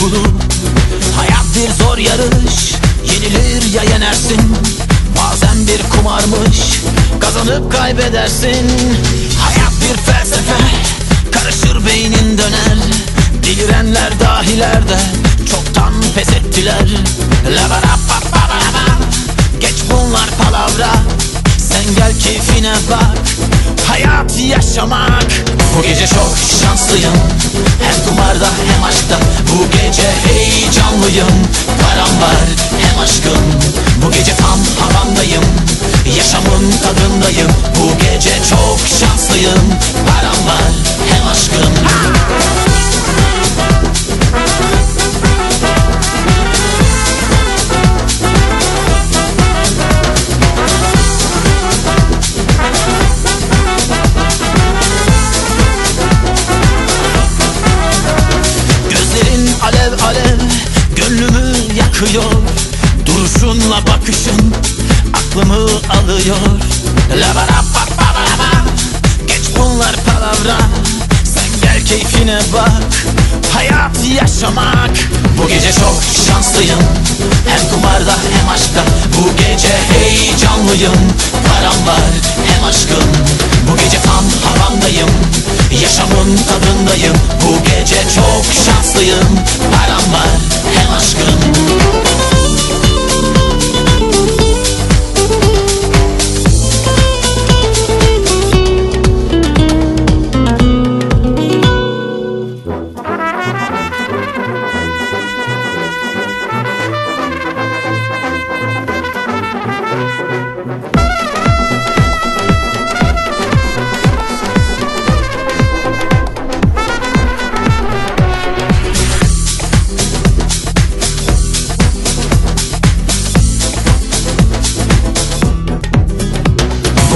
Dokulu Hayat bir zor yarış Yenilir ya yenersin. Bazen bir kumarmış Kazanıp kaybedersin. Hayat bir felsefe Karışır beynin döner. Delirenler dahiler de Çoktan pes ettiler. La ba ra pa pa ba ra ba. Geç bunlar palavra. Sen gel keyfine bak. Hayat yaşamak Bu gece çok şanslıyım. Hem kumarda hem aşkta. Bu gece heyecanlıyım. Param Yakıyor Duruşunla bakışın Aklımı alıyor. La ba ra pa pa ba ra ba. Geç bunlar palavra. Sen gel keyfine bak. Hayat yaşamak. Bu gece çok şanslıyım. Hem kumarda hem aşkta. Bu gece heyecanlıyım. Param var hem aşkım. Bu gece tam havamdayım. Yaşamın tadındayım. Bu gece çok şanslıyım. Param var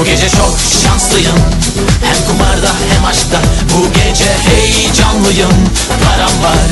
Bu gece çok şanslıyım. Hem kumarda hem aşkta. Bu gece heyecanlıyım. Param var